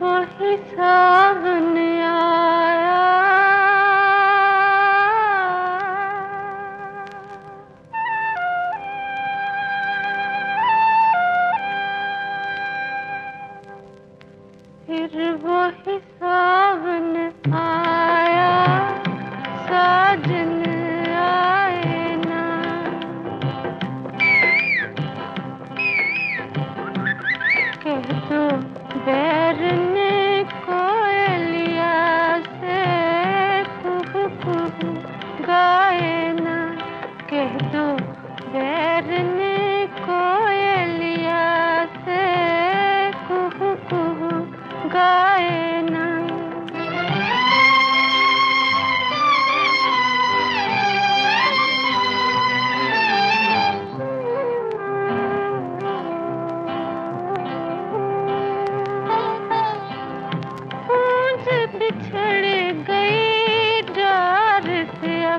वही सावन आया। फिर वही सावन आया। साजन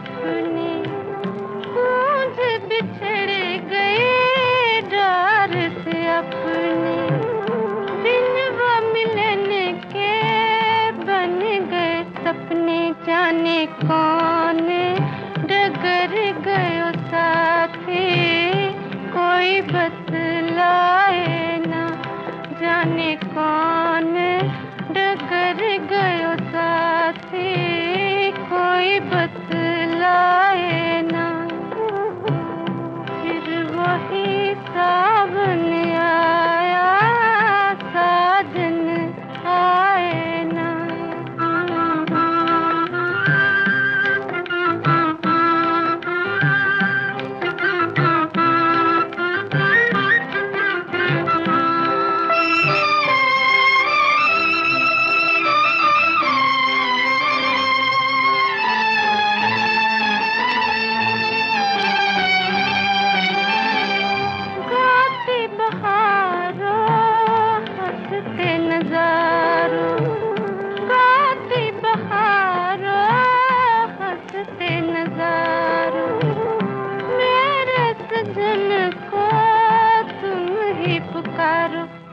अपनी पूंछ बिछड़ गई डार से अपनी। दिन वो मिलन के बन गए सपने जाने कौन? डगर गयो साथी, कोई बतलाए ना जाने कौन? डगर गयो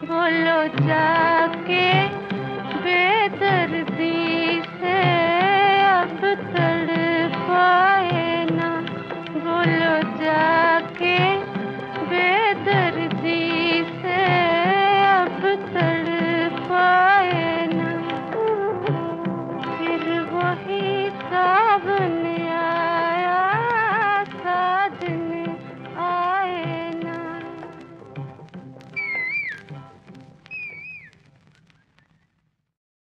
बोलो जाके बेदर्दी से अब तड़ पाए ना। बोलो जाके